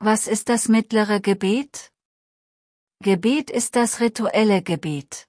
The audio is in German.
Was ist das mittlere Gebet? Gebet ist das rituelle Gebet.